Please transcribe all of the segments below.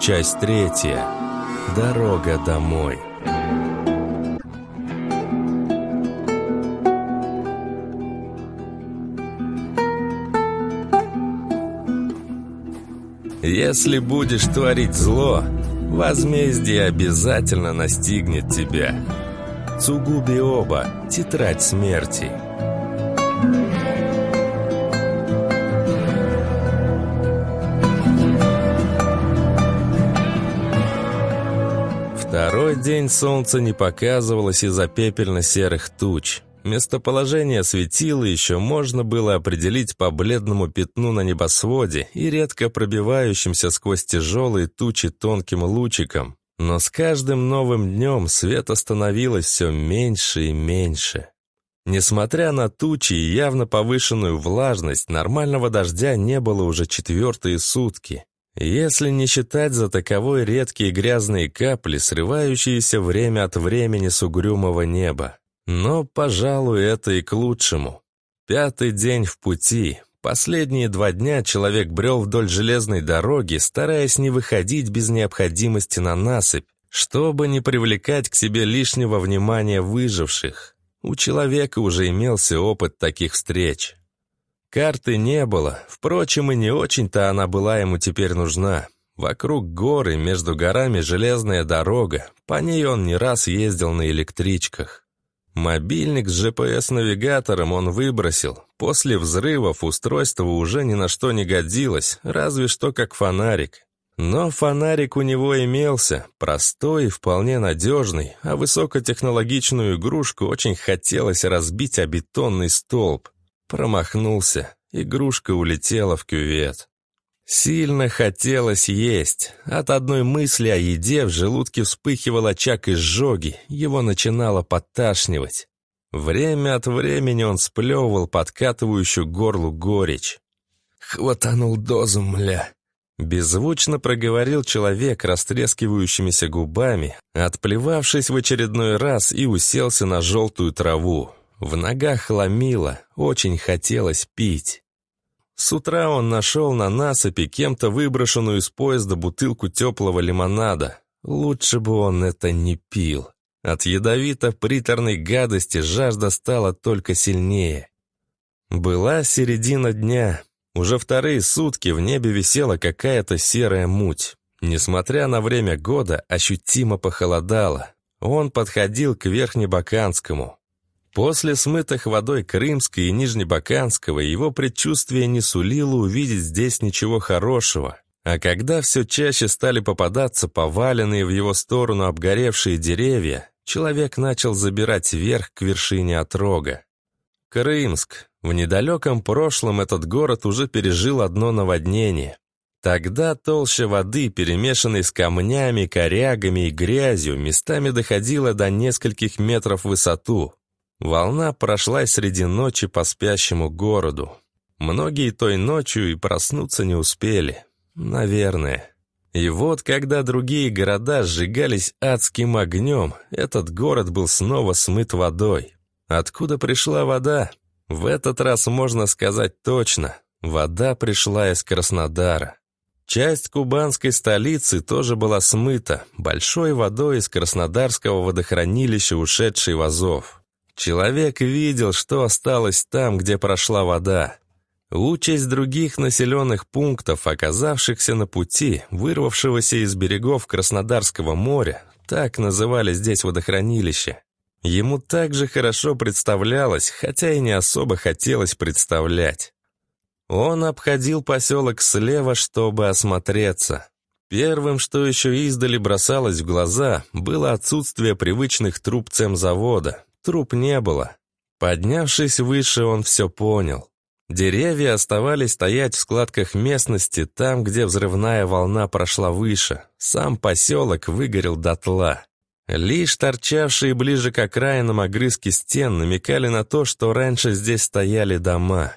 Часть третья. Дорога домой. Если будешь творить зло, возмездие обязательно настигнет тебя. Цугуби оба. Тетрадь смерти. День солнце не показывалось из-за пепельно-серых туч. Местоположение светила еще можно было определить по бледному пятну на небосводе и редко пробивающимся сквозь тяжелые тучи тонким лучиком. Но с каждым новым днем света становилось все меньше и меньше. Несмотря на тучи и явно повышенную влажность, нормального дождя не было уже четвертые сутки. Если не считать за таковой редкие грязные капли, срывающиеся время от времени с угрюмого неба. Но, пожалуй, это и к лучшему. Пятый день в пути. Последние два дня человек брел вдоль железной дороги, стараясь не выходить без необходимости на насыпь, чтобы не привлекать к себе лишнего внимания выживших. У человека уже имелся опыт таких встреч. Карты не было, впрочем, и не очень-то она была ему теперь нужна. Вокруг горы, между горами железная дорога, по ней он не раз ездил на электричках. Мобильник с GPS-навигатором он выбросил. После взрывов устройство уже ни на что не годилось, разве что как фонарик. Но фонарик у него имелся, простой и вполне надежный, а высокотехнологичную игрушку очень хотелось разбить о бетонный столб. Промахнулся. Игрушка улетела в кювет. Сильно хотелось есть. От одной мысли о еде в желудке вспыхивал очаг изжоги, его начинало подташнивать. Время от времени он сплевывал подкатывающую горлу горечь. «Хватанул дозу, мля!» Беззвучно проговорил человек растрескивающимися губами, отплевавшись в очередной раз и уселся на желтую траву. В ногах ломило, очень хотелось пить. С утра он нашел на насыпи кем-то выброшенную из поезда бутылку теплого лимонада. Лучше бы он это не пил. От ядовито-приторной гадости жажда стала только сильнее. Была середина дня. Уже вторые сутки в небе висела какая-то серая муть. Несмотря на время года, ощутимо похолодало. Он подходил к Верхнебаканскому. После смытых водой Крымской и Нижнебаканского его предчувствие не сулило увидеть здесь ничего хорошего. А когда все чаще стали попадаться поваленные в его сторону обгоревшие деревья, человек начал забирать вверх к вершине отрога. Крымск. В недалеком прошлом этот город уже пережил одно наводнение. Тогда толща воды, перемешанной с камнями, корягами и грязью, местами доходила до нескольких метров в высоту, Волна прошла среди ночи по спящему городу. Многие той ночью и проснуться не успели. Наверное. И вот, когда другие города сжигались адским огнем, этот город был снова смыт водой. Откуда пришла вода? В этот раз можно сказать точно. Вода пришла из Краснодара. Часть кубанской столицы тоже была смыта, большой водой из Краснодарского водохранилища, ушедшей в Азов. Человек видел, что осталось там, где прошла вода. Участь других населенных пунктов, оказавшихся на пути, вырвавшегося из берегов Краснодарского моря, так называли здесь водохранилище. Ему также хорошо представлялось, хотя и не особо хотелось представлять. Он обходил поселок слева, чтобы осмотреться. Первым, что еще издали бросалось в глаза, было отсутствие привычных труб цемзавода, Труп не было. Поднявшись выше, он все понял. Деревья оставались стоять в складках местности, там, где взрывная волна прошла выше. Сам поселок выгорел дотла. Лишь торчавшие ближе к окраинам огрызки стен намекали на то, что раньше здесь стояли дома.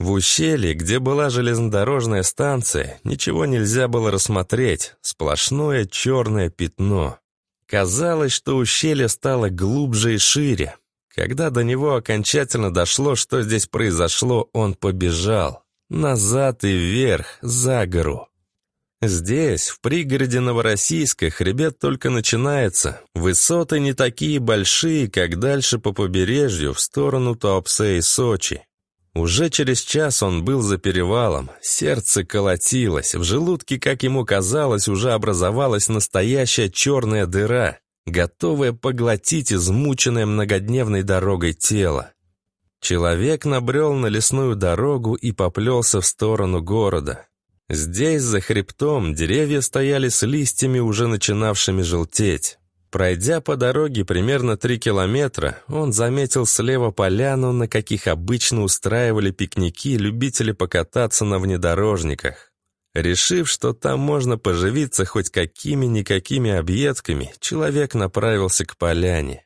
В ущелье, где была железнодорожная станция, ничего нельзя было рассмотреть, сплошное черное пятно. Казалось, что ущелье стало глубже и шире. Когда до него окончательно дошло, что здесь произошло, он побежал. Назад и вверх, за гору. Здесь, в пригороде Новороссийска, хребет только начинается. Высоты не такие большие, как дальше по побережью, в сторону Туапсе и Сочи. Уже через час он был за перевалом. Сердце колотилось. В желудке, как ему казалось, уже образовалась настоящая черная дыра, готовая поглотить измученное многодневной дорогой тело. Человек набрел на лесную дорогу и поплелся в сторону города. Здесь, за хребтом, деревья стояли с листьями, уже начинавшими желтеть. Пройдя по дороге примерно три километра, он заметил слева поляну, на каких обычно устраивали пикники любители покататься на внедорожниках. Решив, что там можно поживиться хоть какими-никакими объедками, человек направился к поляне.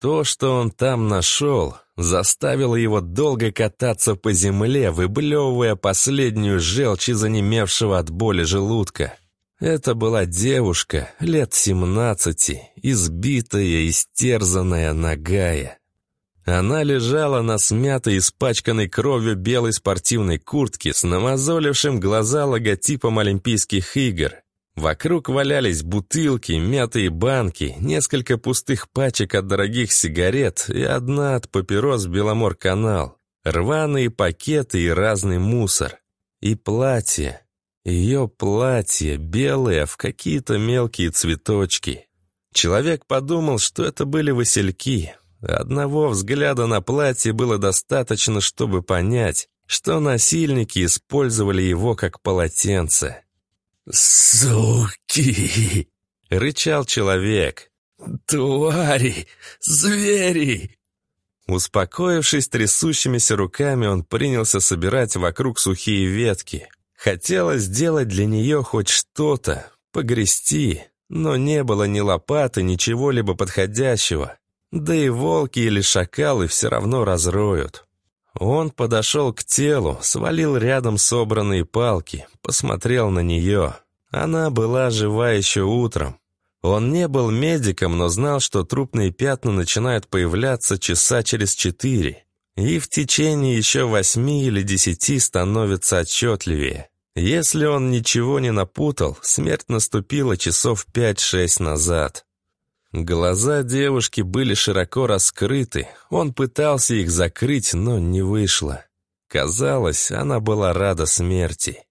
То, что он там нашел, заставило его долго кататься по земле, выблевывая последнюю желчь из от боли желудка. Это была девушка, лет семнадцати, избитая, истерзанная, нагая. Она лежала на смятой, испачканной кровью белой спортивной куртке с намазолившим глаза логотипом Олимпийских игр. Вокруг валялись бутылки, мятые банки, несколько пустых пачек от дорогих сигарет и одна от папирос «Беломор-канал», рваные пакеты и разный мусор. И платье. Ее платье, белое, в какие-то мелкие цветочки. Человек подумал, что это были васильки. Одного взгляда на платье было достаточно, чтобы понять, что насильники использовали его как полотенце. «Суки!» — рычал человек. «Твари! Звери!» Успокоившись трясущимися руками, он принялся собирать вокруг сухие ветки. Хотелось сделать для нее хоть что-то, погрести, но не было ни лопаты, ни чего-либо подходящего. Да и волки или шакалы все равно разроют. Он подошел к телу, свалил рядом собранные палки, посмотрел на нее. Она была жива еще утром. Он не был медиком, но знал, что трупные пятна начинают появляться часа через четыре, и в течение еще восьми или десяти становится отчетливее. Если он ничего не напутал, смерть наступила часов пять-шесть назад. Глаза девушки были широко раскрыты, он пытался их закрыть, но не вышло. Казалось, она была рада смерти.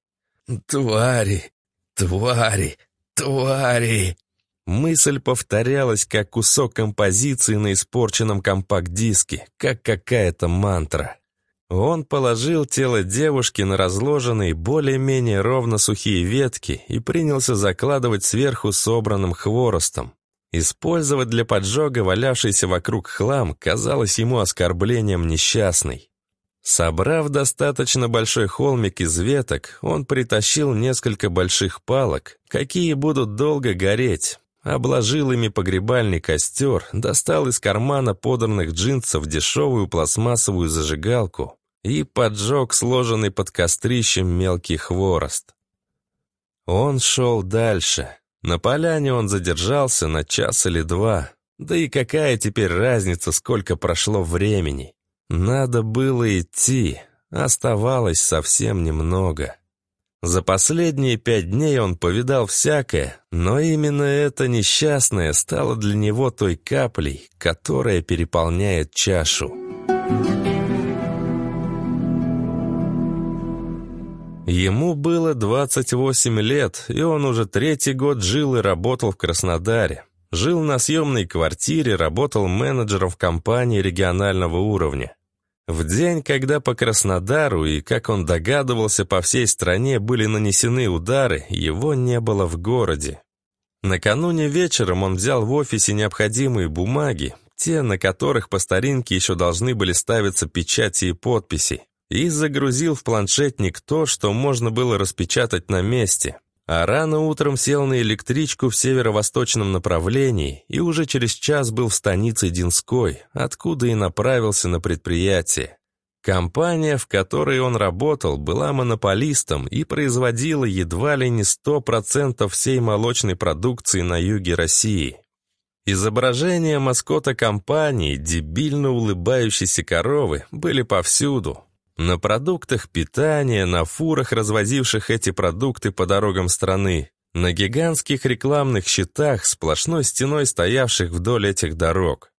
«Твари! Твари! Твари!» Мысль повторялась, как кусок композиции на испорченном компакт-диске, как какая-то мантра. Он положил тело девушки на разложенные более-менее ровно сухие ветки и принялся закладывать сверху собранным хворостом. Использовать для поджога валявшийся вокруг хлам казалось ему оскорблением несчастной. Собрав достаточно большой холмик из веток, он притащил несколько больших палок, какие будут долго гореть, обложил ими погребальный костер, достал из кармана подранных джинсов дешевую пластмассовую зажигалку и поджег сложенный под кострищем мелкий хворост. Он шел дальше. На поляне он задержался на час или два. Да и какая теперь разница, сколько прошло времени? Надо было идти, оставалось совсем немного. За последние пять дней он повидал всякое, но именно это несчастное стало для него той каплей, которая переполняет чашу. Ему было 28 лет, и он уже третий год жил и работал в Краснодаре. Жил на съемной квартире, работал менеджером в компании регионального уровня. В день, когда по Краснодару и, как он догадывался, по всей стране были нанесены удары, его не было в городе. Накануне вечером он взял в офисе необходимые бумаги, те, на которых по старинке еще должны были ставиться печати и подписи и загрузил в планшетник то, что можно было распечатать на месте. А рано утром сел на электричку в северо-восточном направлении и уже через час был в станице Динской, откуда и направился на предприятие. Компания, в которой он работал, была монополистом и производила едва ли не 100% всей молочной продукции на юге России. Изображения маскота компании, дебильно улыбающейся коровы, были повсюду, На продуктах питания, на фурах, развозивших эти продукты по дорогам страны, на гигантских рекламных щитах, сплошной стеной стоявших вдоль этих дорог.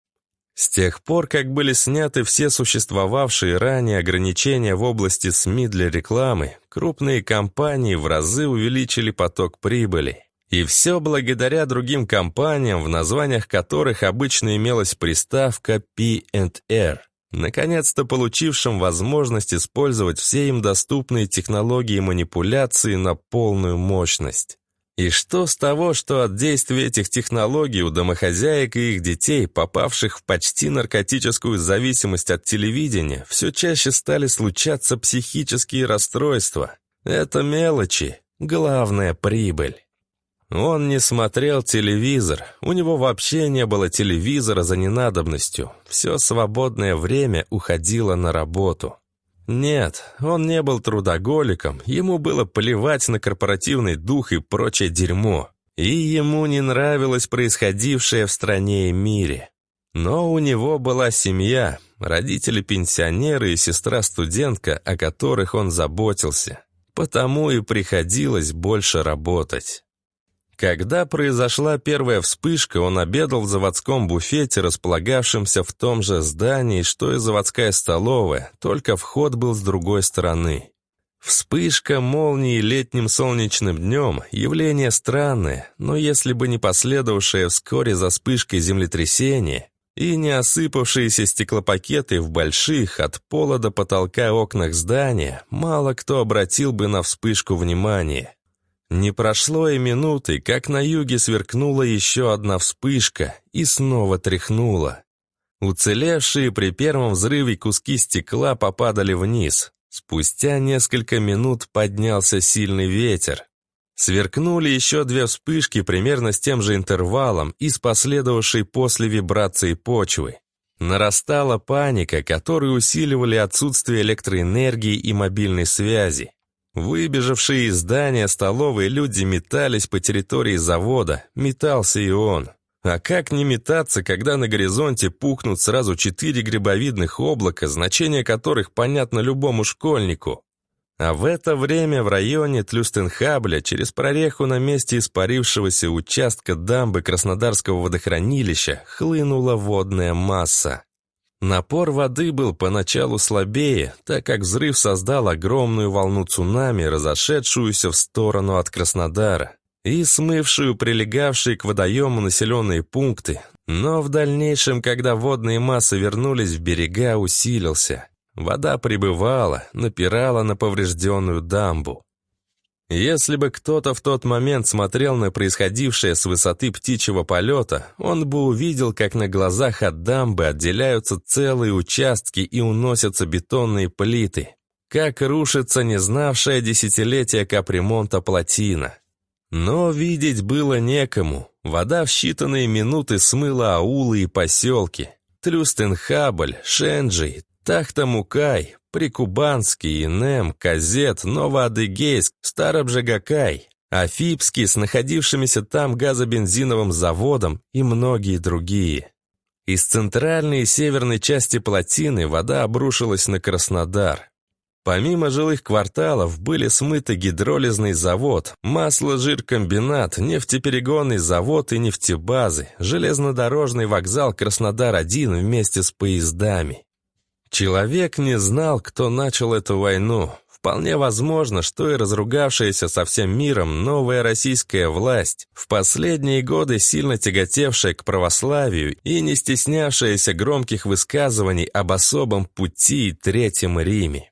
С тех пор, как были сняты все существовавшие ранее ограничения в области СМИ для рекламы, крупные компании в разы увеличили поток прибыли. И все благодаря другим компаниям, в названиях которых обычно имелась приставка P&R, наконец-то получившим возможность использовать все им доступные технологии манипуляции на полную мощность. И что с того, что от действия этих технологий у домохозяек и их детей, попавших в почти наркотическую зависимость от телевидения, все чаще стали случаться психические расстройства? Это мелочи, главная прибыль. Он не смотрел телевизор, у него вообще не было телевизора за ненадобностью, все свободное время уходило на работу. Нет, он не был трудоголиком, ему было плевать на корпоративный дух и прочее дерьмо. И ему не нравилось происходившее в стране и мире. Но у него была семья, родители-пенсионеры и сестра-студентка, о которых он заботился. Потому и приходилось больше работать. Когда произошла первая вспышка, он обедал в заводском буфете, располагавшемся в том же здании, что и заводская столовая, только вход был с другой стороны. Вспышка молнии летним солнечным днем – явление странное, но если бы не последовавшее вскоре за вспышкой землетрясение и не осыпавшиеся стеклопакеты в больших от пола до потолка окнах здания, мало кто обратил бы на вспышку внимание. Не прошло и минуты, как на юге сверкнула еще одна вспышка и снова тряхнула. Уцелевшие при первом взрыве куски стекла попадали вниз. Спустя несколько минут поднялся сильный ветер. Сверкнули еще две вспышки примерно с тем же интервалом и с последовавшей после вибрации почвы. Нарастала паника, которую усиливали отсутствие электроэнергии и мобильной связи. Выбежавшие из здания столовые люди метались по территории завода, метался и он. А как не метаться, когда на горизонте пухнут сразу четыре грибовидных облака, значение которых понятно любому школьнику? А в это время в районе Тлюстенхабля через прореху на месте испарившегося участка дамбы Краснодарского водохранилища хлынула водная масса. Напор воды был поначалу слабее, так как взрыв создал огромную волну цунами, разошедшуюся в сторону от Краснодара и смывшую прилегавшие к водоему населенные пункты, но в дальнейшем, когда водные массы вернулись в берега, усилился. Вода прибывала, напирала на поврежденную дамбу. Если бы кто-то в тот момент смотрел на происходившее с высоты птичьего полета, он бы увидел, как на глазах от дамбы отделяются целые участки и уносятся бетонные плиты, как рушится не знавшая десятилетия капремонта плотина. Но видеть было некому. Вода в считанные минуты смыла аулы и поселки. Тлюстенхабль, Шенджи, Тахтамукай, Прикубанский, Инем, Казет, Новоадыгейск, Старобжигакай, Афипский с находившимися там газобензиновым заводом и многие другие. Из центральной и северной части плотины вода обрушилась на Краснодар. Помимо жилых кварталов были смыты гидролизный завод, масло-жир-комбинат, нефтеперегонный завод и нефтебазы, железнодорожный вокзал Краснодар-1 вместе с поездами. Человек не знал, кто начал эту войну. Вполне возможно, что и разругавшаяся со всем миром новая российская власть, в последние годы сильно тяготевшая к православию и не стеснявшаяся громких высказываний об особом пути и Третьем Риме.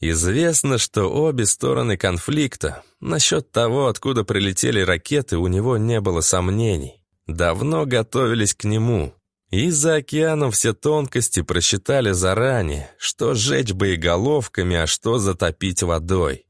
Известно, что обе стороны конфликта, насчет того, откуда прилетели ракеты, у него не было сомнений. Давно готовились к нему, и за океаном все тонкости просчитали заранее, что сжечь боеголовками, а что затопить водой.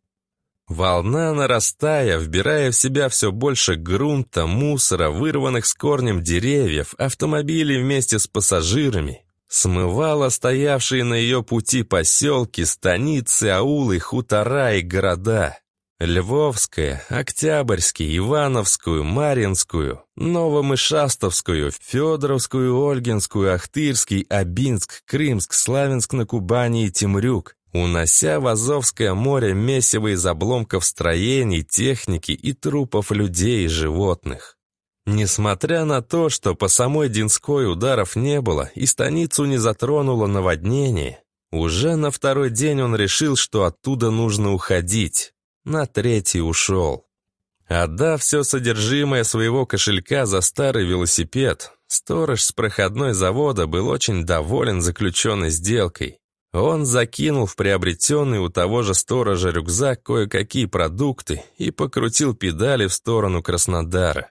Волна, нарастая, вбирая в себя все больше грунта, мусора, вырванных с корнем деревьев, автомобилей вместе с пассажирами, смывала стоявшие на ее пути поселки, станицы, аулы, хутора и города. Львовская, Октябрьский, Ивановскую, Маринскую, Новомышастовскую, Федоровскую, Ольгинскую, Ахтырский, Абинск, Крымск, Славянск на Кубани и Темрюк, унося в Азовское море месиво из обломков строений, техники и трупов людей и животных. Несмотря на то, что по самой Динской ударов не было и станицу не затронуло наводнение, уже на второй день он решил, что оттуда нужно уходить. На третий ушел. Отдав все содержимое своего кошелька за старый велосипед, сторож с проходной завода был очень доволен заключенной сделкой. Он закинул в приобретенный у того же сторожа рюкзак кое-какие продукты и покрутил педали в сторону Краснодара.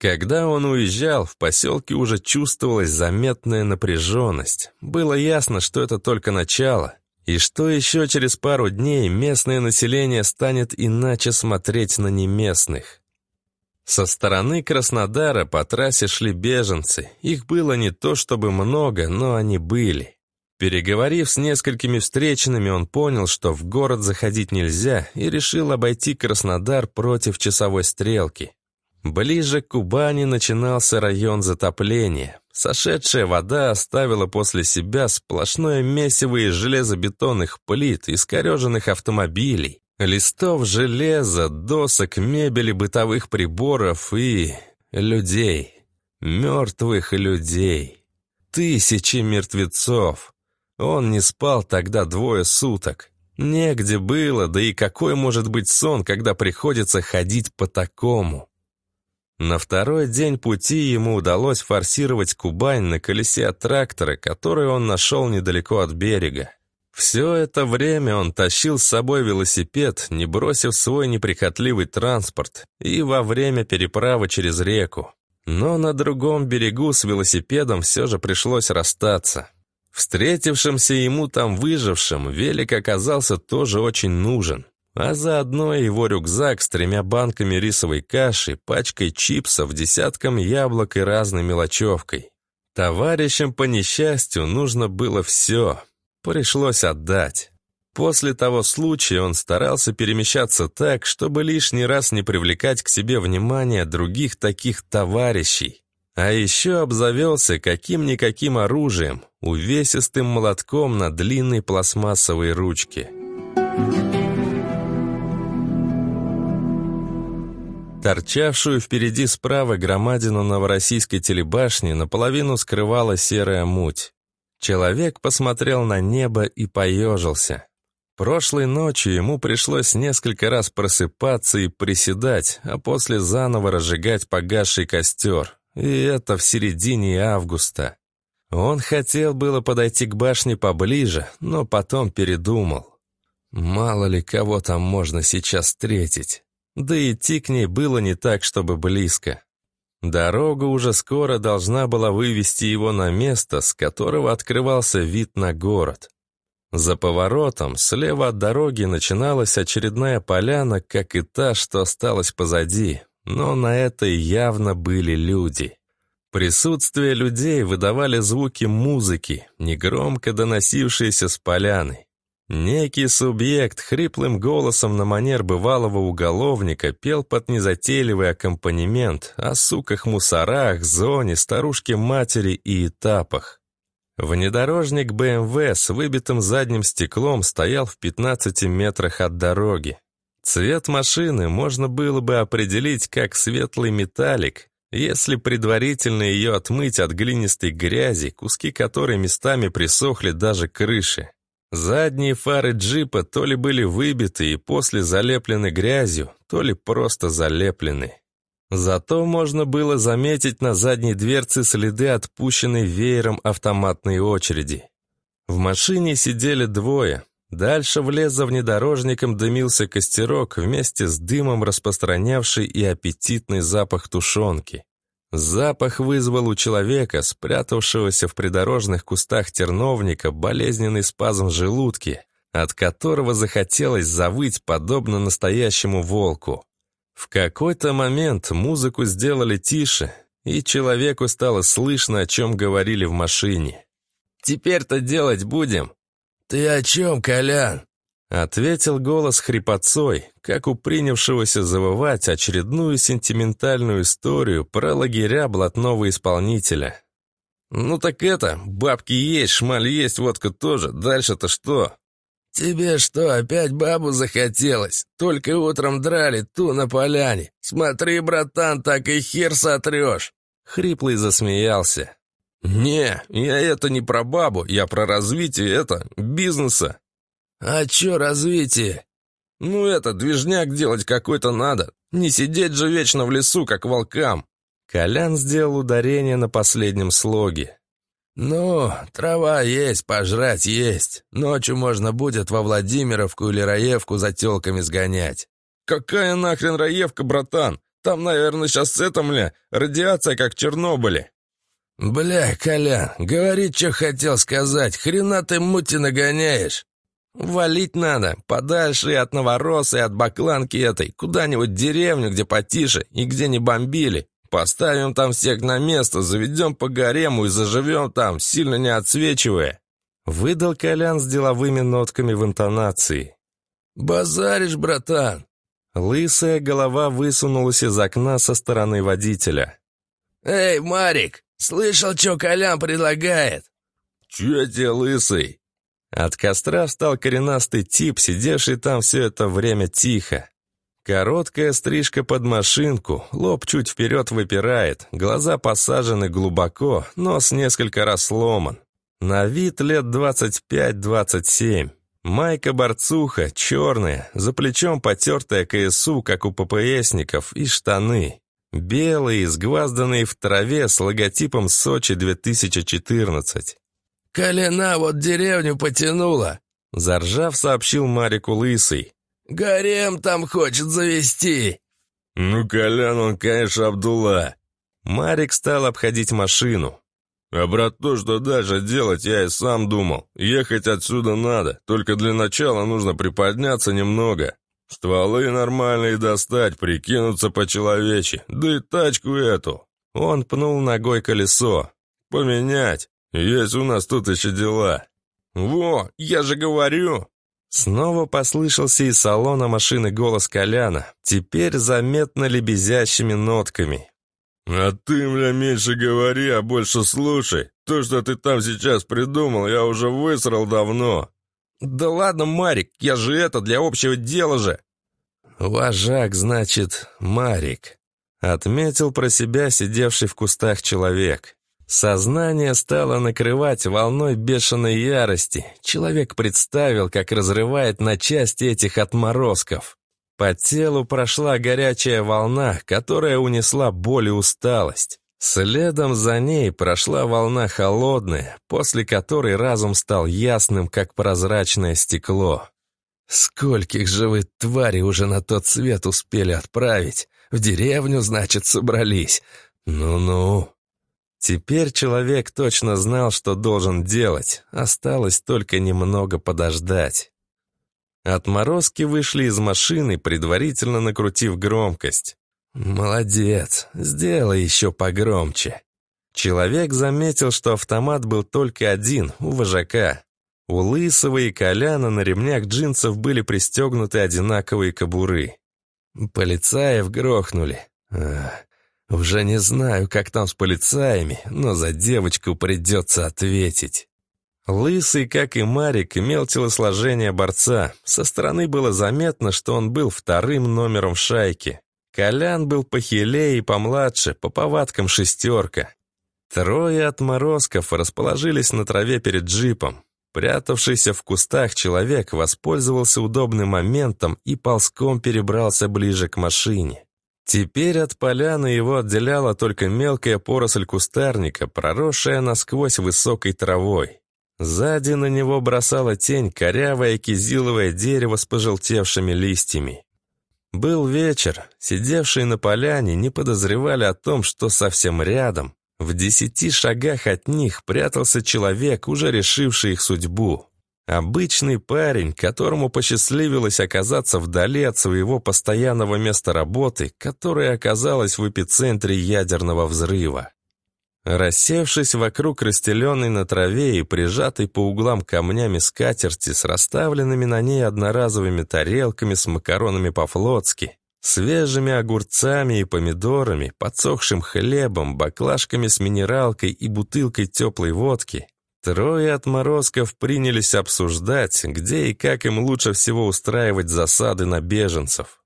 Когда он уезжал, в поселке уже чувствовалась заметная напряженность. Было ясно, что это только начало, и что еще через пару дней местное население станет иначе смотреть на неместных. Со стороны Краснодара по трассе шли беженцы. Их было не то чтобы много, но они были. Переговорив с несколькими встречными, он понял, что в город заходить нельзя, и решил обойти Краснодар против часовой стрелки. Ближе к Кубани начинался район затопления. Сошедшая вода оставила после себя сплошное месиво из железобетонных плит, искореженных автомобилей, листов железа, досок, мебели, бытовых приборов и... людей. Мертвых людей. Тысячи мертвецов. Он не спал тогда двое суток. Негде было, да и какой может быть сон, когда приходится ходить по такому? На второй день пути ему удалось форсировать Кубань на колесе трактора, который он нашел недалеко от берега. Все это время он тащил с собой велосипед, не бросив свой неприхотливый транспорт, и во время переправы через реку. Но на другом берегу с велосипедом все же пришлось расстаться. Встретившимся ему там выжившим велик оказался тоже очень нужен а заодно его рюкзак с тремя банками рисовой каши, пачкой чипсов, десятком яблок и разной мелочевкой. Товарищам по несчастью нужно было все. Пришлось отдать. После того случая он старался перемещаться так, чтобы лишний раз не привлекать к себе внимание других таких товарищей. А еще обзавелся каким-никаким оружием, увесистым молотком на длинной пластмассовой ручке. Thank Торчавшую впереди справа громадину новороссийской телебашни наполовину скрывала серая муть. Человек посмотрел на небо и поежился. Прошлой ночью ему пришлось несколько раз просыпаться и приседать, а после заново разжигать погасший костер. И это в середине августа. Он хотел было подойти к башне поближе, но потом передумал. Мало ли кого там можно сейчас встретить. Да идти к ней было не так, чтобы близко. Дорога уже скоро должна была вывести его на место, с которого открывался вид на город. За поворотом, слева от дороги, начиналась очередная поляна, как и та, что осталась позади, но на этой явно были люди. Присутствие людей выдавали звуки музыки, негромко доносившиеся с поляны. Некий субъект хриплым голосом на манер бывалого уголовника пел под незатейливый аккомпанемент о суках-мусорах, зоне, старушке-матери и этапах. Внедорожник БМВ с выбитым задним стеклом стоял в 15 метрах от дороги. Цвет машины можно было бы определить как светлый металлик, если предварительно ее отмыть от глинистой грязи, куски которой местами присохли даже к крыше. Задние фары джипа то ли были выбиты и после залеплены грязью, то ли просто залеплены. Зато можно было заметить на задней дверце следы отпущенной веером автоматной очереди. В машине сидели двое. Дальше в лес за внедорожником дымился костерок вместе с дымом распространявший и аппетитный запах тушенки. Запах вызвал у человека, спрятавшегося в придорожных кустах терновника, болезненный спазм желудки, от которого захотелось завыть подобно настоящему волку. В какой-то момент музыку сделали тише, и человеку стало слышно, о чем говорили в машине. «Теперь-то делать будем?» «Ты о чем, Колян?» Ответил голос хрипотцой, как у принявшегося завывать очередную сентиментальную историю про лагеря блатного исполнителя. «Ну так это, бабки есть, шмаль есть, водка тоже, дальше-то что?» «Тебе что, опять бабу захотелось? Только утром драли ту на поляне. Смотри, братан, так и хер сотрешь!» Хриплый засмеялся. «Не, я это не про бабу, я про развитие это, бизнеса». «А чё развитие?» «Ну это, движняк делать какой-то надо. Не сидеть же вечно в лесу, как волкам». Колян сделал ударение на последнем слоге. «Ну, трава есть, пожрать есть. Ночью можно будет во Владимировку или Раевку за телками сгонять». «Какая нахрен Раевка, братан? Там, наверное, сейчас с этом ли, радиация, как в Чернобыле». «Бля, Колян, говори, что хотел сказать. Хрена ты мути нагоняешь?» «Валить надо, подальше от Новороса, и от бакланки этой, куда-нибудь деревню, где потише, и где не бомбили. Поставим там всех на место, заведем по гарему и заживем там, сильно не отсвечивая». Выдал Колян с деловыми нотками в интонации. «Базаришь, братан!» Лысая голова высунулась из окна со стороны водителя. «Эй, Марик, слышал, что Колян предлагает?» «Чё тебе, лысый?» От костра встал коренастый тип, сидевший там все это время тихо. Короткая стрижка под машинку, лоб чуть вперед выпирает, глаза посажены глубоко, нос несколько раз сломан. На вид лет 25-27. Майка-борцуха, черная, за плечом потертая КСУ, как у ППСников, и штаны. Белые, сгвазданные в траве с логотипом Сочи 2014. «Колена вот деревню потянула», — заржав, сообщил Марику Лысый. «Гарем там хочет завести!» «Ну, Колян, он, конечно, Абдулла!» Марик стал обходить машину. «А брат, то, что дальше делать, я и сам думал. Ехать отсюда надо, только для начала нужно приподняться немного. Стволы нормальные достать, прикинуться по-человечи, да и тачку эту». Он пнул ногой колесо. «Поменять. Есть у нас тут еще дела». «Во, я же говорю!» Снова послышался из салона машины голос Коляна, теперь заметно лебезящими нотками. «А ты, бля, меньше говори, а больше слушай. То, что ты там сейчас придумал, я уже высрал давно». «Да ладно, Марик, я же это, для общего дела же». «Вожак, значит, Марик», — отметил про себя сидевший в кустах человек. Сознание стало накрывать волной бешеной ярости. Человек представил, как разрывает на части этих отморозков. По телу прошла горячая волна, которая унесла боль и усталость. Следом за ней прошла волна холодная, после которой разум стал ясным, как прозрачное стекло. Скольких же вы, твари, уже на тот свет успели отправить? В деревню, значит, собрались? Ну-ну. Теперь человек точно знал, что должен делать, осталось только немного подождать. Отморозки вышли из машины, предварительно накрутив громкость. «Молодец, сделай еще погромче». Человек заметил, что автомат был только один, у вожака. У Лысого и Коляна на ремнях джинсов были пристегнуты одинаковые кобуры. Полицаев грохнули. Ах, уже не знаю, как там с полицаями, но за девочку придется ответить. Лысый, как и Марик, имел телосложение борца. Со стороны было заметно, что он был вторым номером шайки. Колян был похилее и помладше, по повадкам шестерка. Трое отморозков расположились на траве перед джипом. Прятавшийся в кустах человек воспользовался удобным моментом и ползком перебрался ближе к машине. Теперь от поляны его отделяла только мелкая поросль кустарника, проросшая насквозь высокой травой. Сзади на него бросала тень корявое кизиловое дерево с пожелтевшими листьями. Был вечер, сидевшие на поляне не подозревали о том, что совсем рядом, в десяти шагах от них прятался человек, уже решивший их судьбу. Обычный парень, которому посчастливилось оказаться вдали от своего постоянного места работы, которое оказалось в эпицентре ядерного взрыва. Рассевшись вокруг расстеленной на траве и прижатой по углам камнями скатерти с расставленными на ней одноразовыми тарелками с макаронами по-флотски, свежими огурцами и помидорами, подсохшим хлебом, баклажками с минералкой и бутылкой теплой водки, Трое отморозков принялись обсуждать, где и как им лучше всего устраивать засады на беженцев.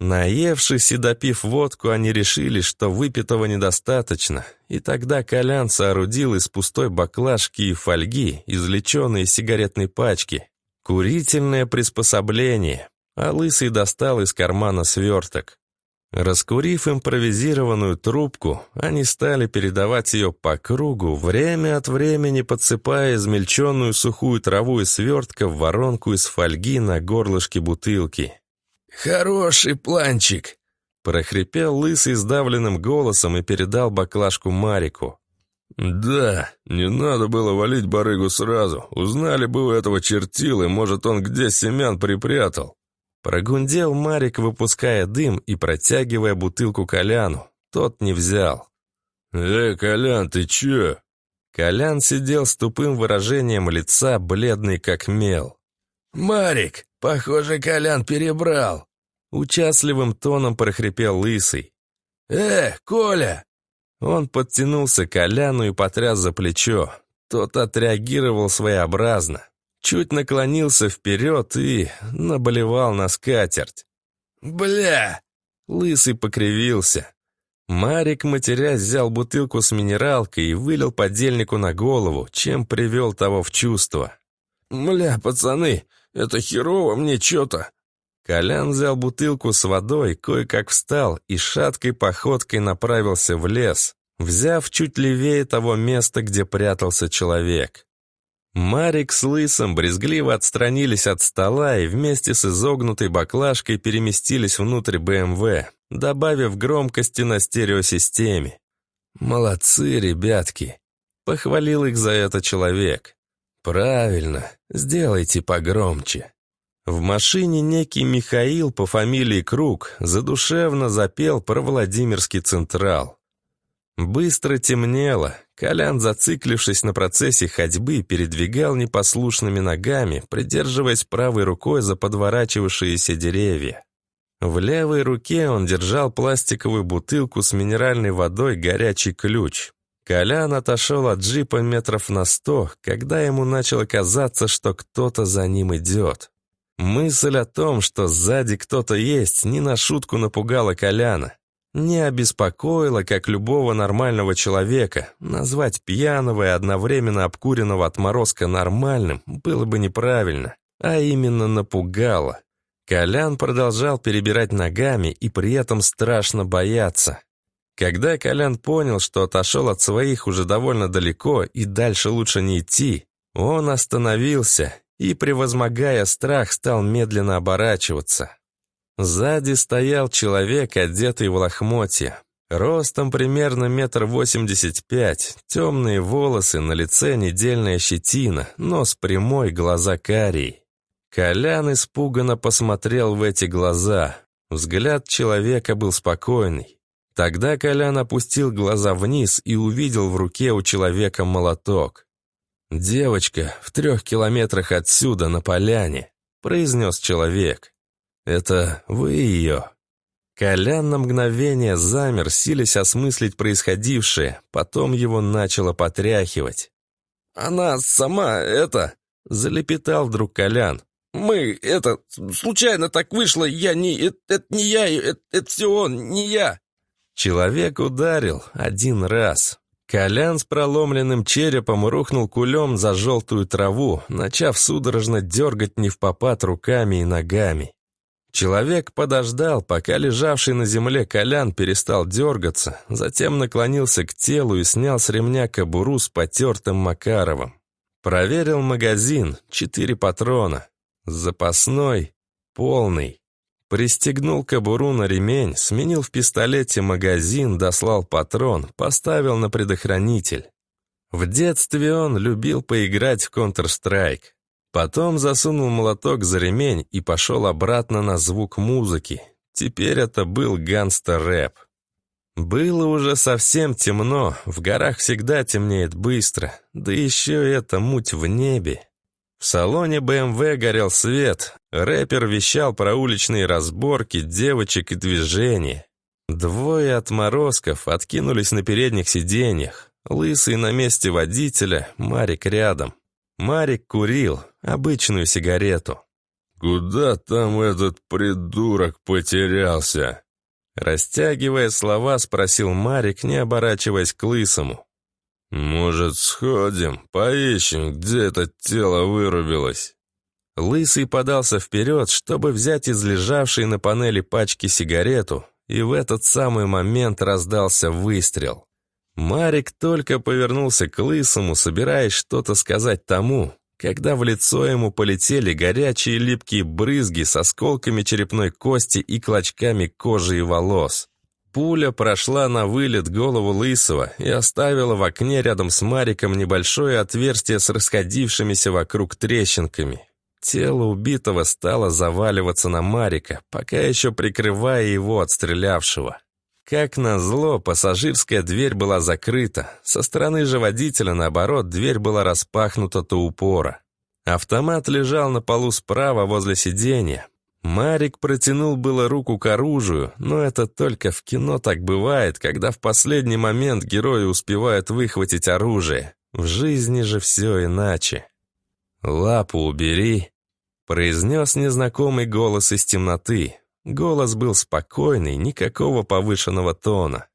Наевшись и допив водку, они решили, что выпитого недостаточно, и тогда Колян соорудил из пустой баклажки и фольги, извлеченные из сигаретной пачки, курительное приспособление, а Лысый достал из кармана сверток. Раскурив импровизированную трубку, они стали передавать ее по кругу, время от времени подсыпая измельченную сухую траву из свертка в воронку из фольги на горлышке бутылки. «Хороший планчик!» прохрипел Лысый сдавленным голосом и передал баклажку Марику. «Да, не надо было валить барыгу сразу. Узнали бы у этого чертилы, может, он где семян припрятал». Прогундел Марик, выпуская дым и протягивая бутылку Коляну. Тот не взял. «Эй, Колян, ты чё?» Колян сидел с тупым выражением лица, бледный как мел. «Марик, похоже, Колян перебрал!» Участливым тоном прохрипел Лысый. «Э, Коля!» Он подтянулся к Коляну и потряс за плечо. Тот отреагировал своеобразно. Чуть наклонился вперед и наболевал на скатерть. «Бля!» Лысый покривился. Марик, матерясь, взял бутылку с минералкой и вылил подельнику на голову, чем привел того в чувство. «Бля, пацаны, это херово мне чё-то!» Колян взял бутылку с водой, кое-как встал и шаткой походкой направился в лес, взяв чуть левее того места, где прятался человек. Марик с Лысом брезгливо отстранились от стола и вместе с изогнутой баклажкой переместились внутрь БМВ, добавив громкости на стереосистеме. «Молодцы, ребятки!» — похвалил их за это человек. «Правильно, сделайте погромче». В машине некий Михаил по фамилии Круг задушевно запел про Владимирский Централ. Быстро темнело. Колян, зациклившись на процессе ходьбы, передвигал непослушными ногами, придерживаясь правой рукой за подворачивавшиеся деревья. В левой руке он держал пластиковую бутылку с минеральной водой «Горячий ключ». Колян отошел от джипа метров на сто, когда ему начало казаться, что кто-то за ним идет. Мысль о том, что сзади кто-то есть, не на шутку напугала Коляна. Не обеспокоило, как любого нормального человека. Назвать пьяного и одновременно обкуренного отморозка нормальным было бы неправильно, а именно напугало. Колян продолжал перебирать ногами и при этом страшно бояться. Когда Колян понял, что отошел от своих уже довольно далеко и дальше лучше не идти, он остановился и, превозмогая страх, стал медленно оборачиваться. Сзади стоял человек, одетый в лохмотья. Ростом примерно метр восемьдесят пять, темные волосы, на лице недельная щетина, нос прямой, глаза карий. Колян испуганно посмотрел в эти глаза. Взгляд человека был спокойный. Тогда Колян опустил глаза вниз и увидел в руке у человека молоток. «Девочка в трех километрах отсюда, на поляне», — произнес человек. «Это вы ее?» Колян на мгновение замер, силясь осмыслить происходившее, потом его начало потряхивать. «Она сама, это...» — залепетал вдруг Колян. «Мы, это, случайно так вышло, я не... Это, это не я, это, это все он, не я!» Человек ударил один раз. Колян с проломленным черепом рухнул кулем за желтую траву, начав судорожно дергать не в попад руками и ногами. Человек подождал, пока лежавший на земле Колян перестал дергаться, затем наклонился к телу и снял с ремня кобуру с потертым Макаровым. Проверил магазин, четыре патрона. Запасной, полный. Пристегнул кобуру на ремень, сменил в пистолете магазин, дослал патрон, поставил на предохранитель. В детстве он любил поиграть в Counter-Strike. Потом засунул молоток за ремень и пошел обратно на звук музыки. Теперь это был гангстер-рэп. Было уже совсем темно, в горах всегда темнеет быстро, да еще это муть в небе. В салоне БМВ горел свет, рэпер вещал про уличные разборки, девочек и движения. Двое отморозков откинулись на передних сиденьях. Лысый на месте водителя, Марик рядом. Марик курил обычную сигарету. «Куда там этот придурок потерялся?» Растягивая слова, спросил Марик, не оборачиваясь к Лысому. «Может, сходим, поищем, где это тело вырубилось?» Лысый подался вперед, чтобы взять из лежавшей на панели пачки сигарету, и в этот самый момент раздался выстрел. Марик только повернулся к Лысому, собираясь что-то сказать тому, когда в лицо ему полетели горячие липкие брызги с осколками черепной кости и клочками кожи и волос. Пуля прошла на вылет голову Лысого и оставила в окне рядом с Мариком небольшое отверстие с расходившимися вокруг трещинками. Тело убитого стало заваливаться на Марика, пока еще прикрывая его от стрелявшего. Как назло, пассажирская дверь была закрыта. Со стороны же водителя, наоборот, дверь была распахнута до упора. Автомат лежал на полу справа возле сиденья. Марик протянул было руку к оружию, но это только в кино так бывает, когда в последний момент герои успевают выхватить оружие. В жизни же все иначе. «Лапу убери», — произнес незнакомый голос из темноты. Голос был спокойный, никакого повышенного тона.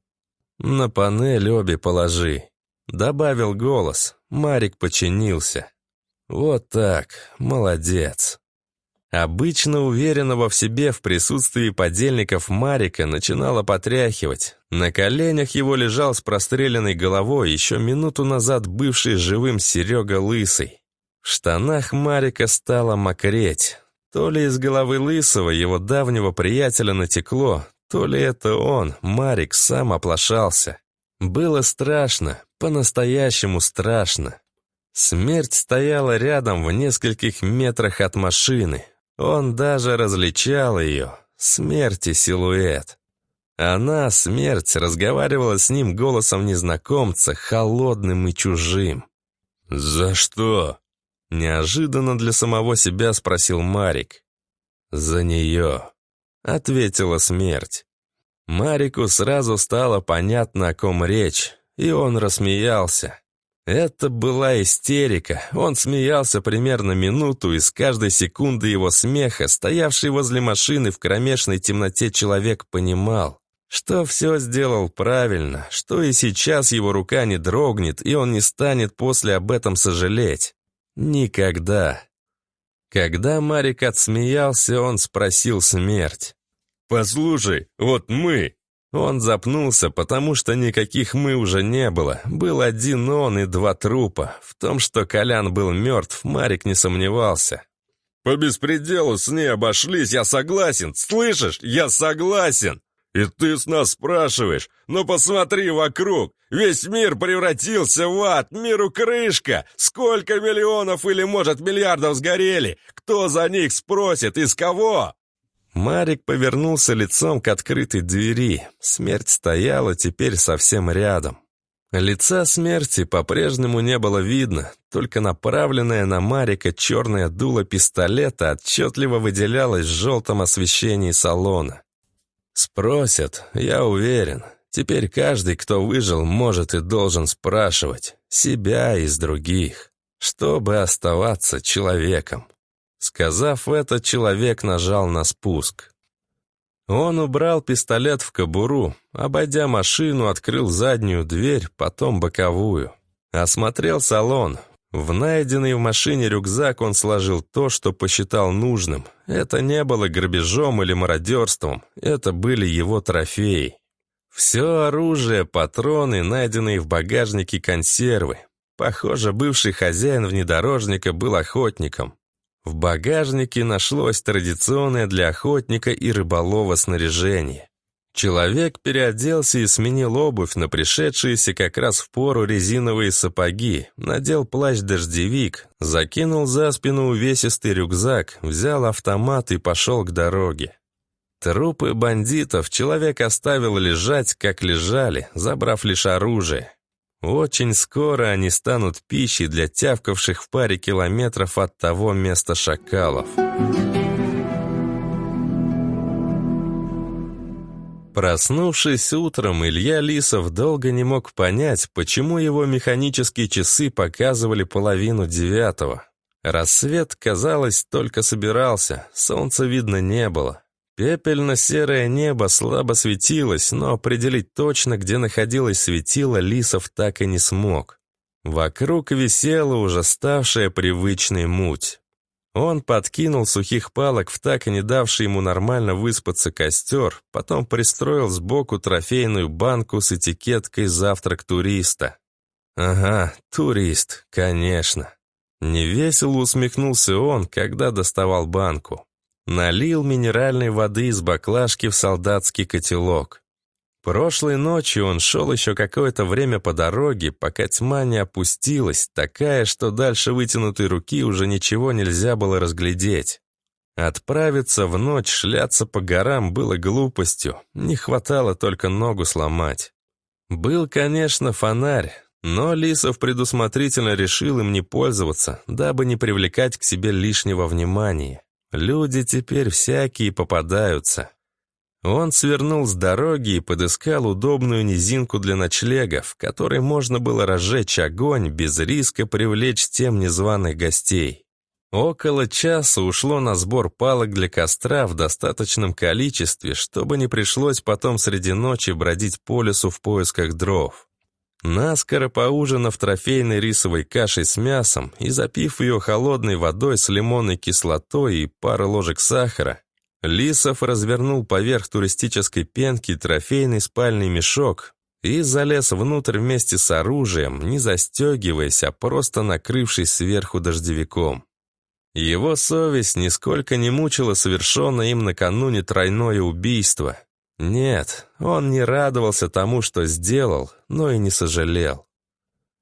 «На панель обе положи», — добавил голос. Марик подчинился. «Вот так, молодец». Обычно уверенного в себе в присутствии подельников Марика начинало потряхивать. На коленях его лежал с простреленной головой еще минуту назад бывший живым Серега Лысый. В штанах Марика стало мокреть. То ли из головы Лысого, его давнего приятеля, натекло, то ли это он, Марик, сам оплошался. Было страшно, по-настоящему страшно. Смерть стояла рядом в нескольких метрах от машины. Он даже различал ее. Смерти силуэт. Она, смерть, разговаривала с ним голосом незнакомца, холодным и чужим. «За что?» Неожиданно для самого себя спросил Марик. «За нее», — ответила смерть. Марику сразу стало понятно, о ком речь, и он рассмеялся. Это была истерика. Он смеялся примерно минуту, и с каждой секунды его смеха, стоявший возле машины в кромешной темноте человек понимал, что все сделал правильно, что и сейчас его рука не дрогнет, и он не станет после об этом сожалеть. Никогда. Когда Марик отсмеялся, он спросил смерть. «Послушай, вот мы!» Он запнулся, потому что никаких «мы» уже не было. Был один он и два трупа. В том, что Колян был мертв, Марик не сомневался. «По беспределу с ней обошлись, я согласен! Слышишь? Я согласен!» «И ты с нас спрашиваешь? Ну посмотри вокруг! Весь мир превратился в ад! Миру крышка! Сколько миллионов или, может, миллиардов сгорели? Кто за них спросит? Из кого?» Марик повернулся лицом к открытой двери. Смерть стояла теперь совсем рядом. Лица смерти по-прежнему не было видно, только направленное на Марика черное дуло пистолета отчетливо выделялось в желтом освещении салона. Спросят, я уверен. Теперь каждый, кто выжил, может и должен спрашивать. Себя из других. Чтобы оставаться человеком. Сказав это, человек нажал на спуск. Он убрал пистолет в кобуру, обойдя машину, открыл заднюю дверь, потом боковую. Осмотрел салон, в найденный в машине рюкзак он сложил то, что посчитал нужным. Это не было грабежом или мародерством, это были его трофеи. Все оружие, патроны, найденные в багажнике консервы. Похоже, бывший хозяин внедорожника был охотником. В багажнике нашлось традиционное для охотника и рыболова снаряжение. Человек переоделся и сменил обувь на пришедшиеся как раз в пору резиновые сапоги, надел плащ-дождевик, закинул за спину увесистый рюкзак, взял автомат и пошел к дороге. Трупы бандитов человек оставил лежать, как лежали, забрав лишь оружие. Очень скоро они станут пищей для тявкавших в паре километров от того места шакалов. Проснувшись утром, Илья Лисов долго не мог понять, почему его механические часы показывали половину девятого. Рассвет, казалось, только собирался, солнца видно не было. Пепельно-серое небо слабо светилось, но определить точно, где находилось светило, Лисов так и не смог. Вокруг висела уже ставшая привычной муть. Он подкинул сухих палок в так и не давший ему нормально выспаться костер, потом пристроил сбоку трофейную банку с этикеткой «Завтрак туриста». Ага, турист, конечно. Невесело усмехнулся он, когда доставал банку. Налил минеральной воды из баклажки в солдатский котелок. Прошлой ночью он шел еще какое-то время по дороге, пока тьма не опустилась, такая, что дальше вытянутой руки уже ничего нельзя было разглядеть. Отправиться в ночь шляться по горам было глупостью, не хватало только ногу сломать. Был, конечно, фонарь, но Лисов предусмотрительно решил им не пользоваться, дабы не привлекать к себе лишнего внимания. Люди теперь всякие попадаются. Он свернул с дороги и подыскал удобную низинку для ночлега, в которой можно было разжечь огонь без риска привлечь тем незваных гостей. Около часа ушло на сбор палок для костра в достаточном количестве, чтобы не пришлось потом среди ночи бродить по лесу в поисках дров. Наскоро поужинав трофейной рисовой кашей с мясом и запив ее холодной водой с лимонной кислотой и парой ложек сахара, Лисов развернул поверх туристической пенки трофейный спальный мешок и залез внутрь вместе с оружием, не застегиваясь, а просто накрывшись сверху дождевиком. Его совесть нисколько не мучила совершенное им накануне тройное убийство. Нет, он не радовался тому, что сделал, но и не сожалел.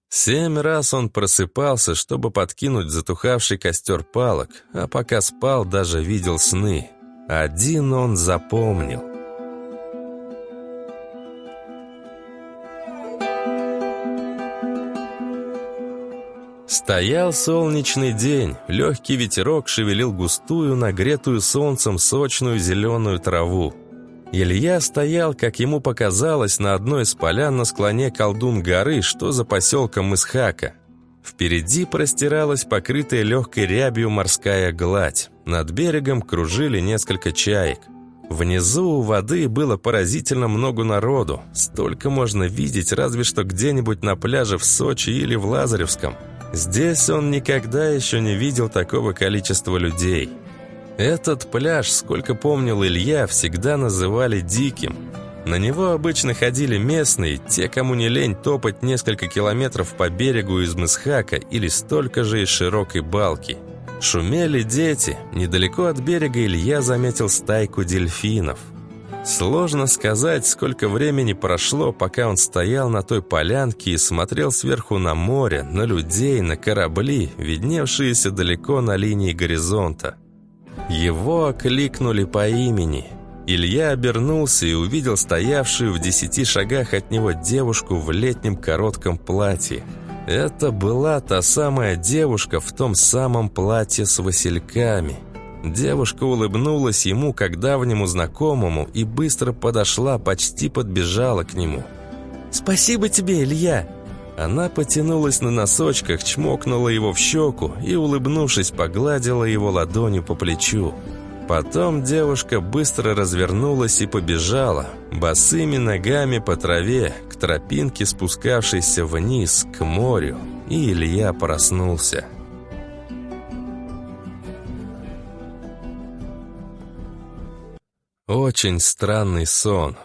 Семь раз он просыпался, чтобы подкинуть затухавший костер палок, а пока спал, даже видел сны — один он запомнил. Стоял солнечный день, легкий ветерок шевелил густую, нагретую солнцем сочную зеленую траву. Илья стоял, как ему показалось, на одной из полян на склоне колдун горы, что за поселком Исхака. Впереди простиралась покрытая легкой рябью морская гладь. Над берегом кружили несколько чаек. Внизу у воды было поразительно много народу. Столько можно видеть разве что где-нибудь на пляже в Сочи или в Лазаревском. Здесь он никогда еще не видел такого количества людей. Этот пляж, сколько помнил Илья, всегда называли «диким». На него обычно ходили местные, те, кому не лень топать несколько километров по берегу из Мысхака или столько же из широкой балки. Шумели дети. Недалеко от берега Илья заметил стайку дельфинов. Сложно сказать, сколько времени прошло, пока он стоял на той полянке и смотрел сверху на море, на людей, на корабли, видневшиеся далеко на линии горизонта. Его окликнули по имени – Илья обернулся и увидел стоявшую в десяти шагах от него девушку в летнем коротком платье. Это была та самая девушка в том самом платье с васильками. Девушка улыбнулась ему как давнему знакомому и быстро подошла, почти подбежала к нему. «Спасибо тебе, Илья!» Она потянулась на носочках, чмокнула его в щеку и, улыбнувшись, погладила его ладонью по плечу. Потом девушка быстро развернулась и побежала, босыми ногами по траве, к тропинке, спускавшейся вниз, к морю, и Илья проснулся. Очень странный сон.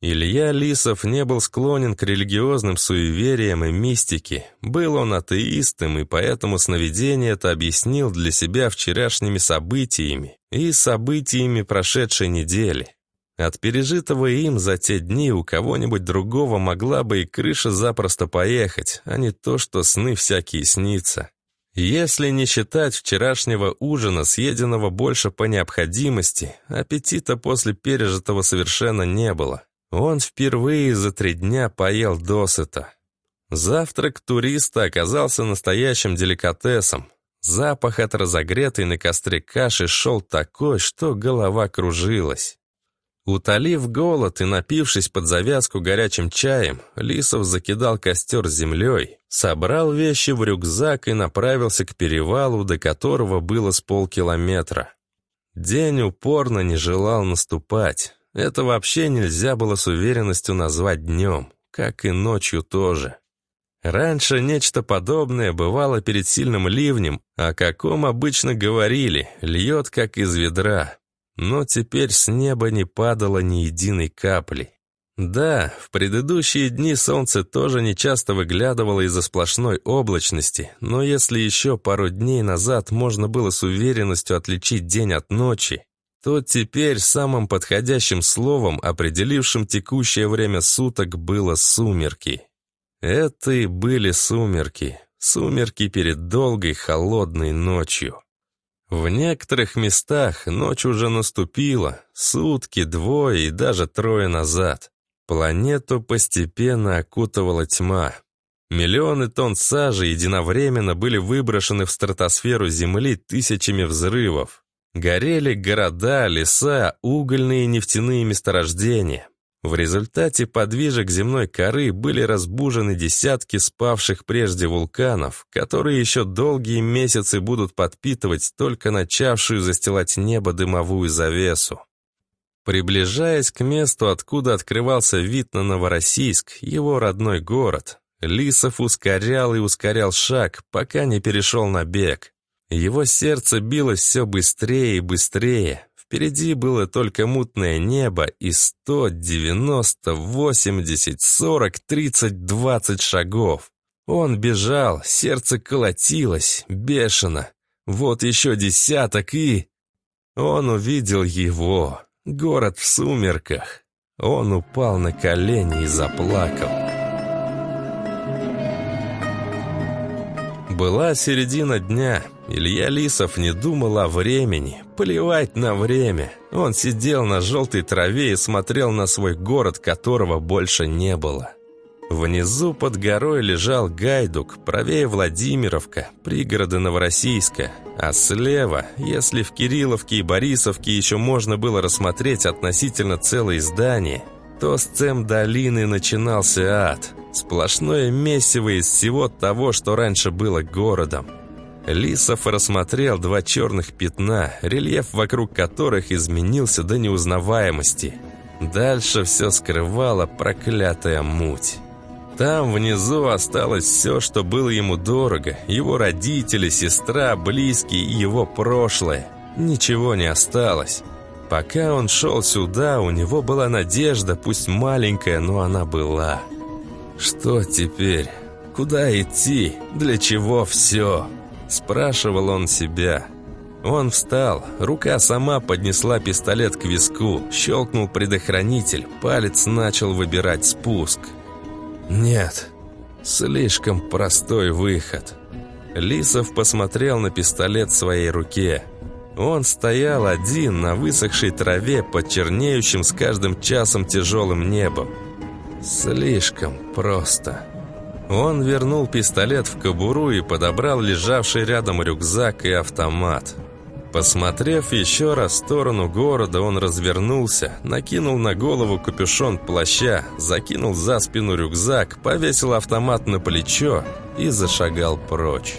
Илья Лисов не был склонен к религиозным суевериям и мистике. Был он атеистом, и поэтому сновидение это объяснил для себя вчерашними событиями и событиями прошедшей недели. От пережитого им за те дни у кого-нибудь другого могла бы и крыша запросто поехать, а не то, что сны всякие снится. Если не считать вчерашнего ужина, съеденного больше по необходимости, аппетита после пережитого совершенно не было. Он впервые за три дня поел досыта. Завтрак туриста оказался настоящим деликатесом. Запах от разогретой на костре каши шел такой, что голова кружилась. Утолив голод и напившись под завязку горячим чаем, Лисов закидал костер землей, собрал вещи в рюкзак и направился к перевалу, до которого было с полкилометра. День упорно не желал наступать. Это вообще нельзя было с уверенностью назвать днем, как и ночью тоже. Раньше нечто подобное бывало перед сильным ливнем, о каком обычно говорили, льет как из ведра. Но теперь с неба не падало ни единой капли. Да, в предыдущие дни солнце тоже нечасто выглядывало из-за сплошной облачности, но если еще пару дней назад можно было с уверенностью отличить день от ночи, то теперь самым подходящим словом, определившим текущее время суток, было «сумерки». Это и были сумерки. Сумерки перед долгой холодной ночью. В некоторых местах ночь уже наступила, сутки, двое и даже трое назад. Планету постепенно окутывала тьма. Миллионы тонн сажи единовременно были выброшены в стратосферу Земли тысячами взрывов. Горели города, леса, угольные и нефтяные месторождения. В результате подвижек земной коры были разбужены десятки спавших прежде вулканов, которые еще долгие месяцы будут подпитывать только начавшую застилать небо дымовую завесу. Приближаясь к месту, откуда открывался вид на Новороссийск, его родной город, Лисов ускорял и ускорял шаг, пока не перешел на бег. Его сердце билось все быстрее и быстрее, Впереди было только мутное небо и 100, 90, 80, 40, 30, 20 шагов. Он бежал, сердце колотилось, бешено. Вот еще десяток и... Он увидел его, город в сумерках. Он упал на колени и заплакал. Была середина дня. Илья Лисов не думал о времени. Плевать на время. Он сидел на желтой траве и смотрел на свой город, которого больше не было. Внизу под горой лежал Гайдук, правее Владимировка, пригороды Новороссийска. А слева, если в Кирилловке и Борисовке еще можно было рассмотреть относительно целое здание, то с цем долины начинался ад. Сплошное месиво из всего того, что раньше было городом. Лисов рассмотрел два черных пятна, рельеф вокруг которых изменился до неузнаваемости. Дальше все скрывала проклятая муть. Там внизу осталось все, что было ему дорого. Его родители, сестра, близкие и его прошлое. Ничего не осталось. Пока он шел сюда, у него была надежда, пусть маленькая, но она была. Что теперь? Куда идти? Для чего все? Спрашивал он себя. Он встал, рука сама поднесла пистолет к виску, щелкнул предохранитель, палец начал выбирать спуск. Нет, слишком простой выход. Лисов посмотрел на пистолет в своей руке. Он стоял один на высохшей траве под чернеющим с каждым часом тяжелым небом. Слишком просто. Он вернул пистолет в кобуру и подобрал лежавший рядом рюкзак и автомат. Посмотрев еще раз в сторону города, он развернулся, накинул на голову капюшон плаща, закинул за спину рюкзак, повесил автомат на плечо и зашагал прочь.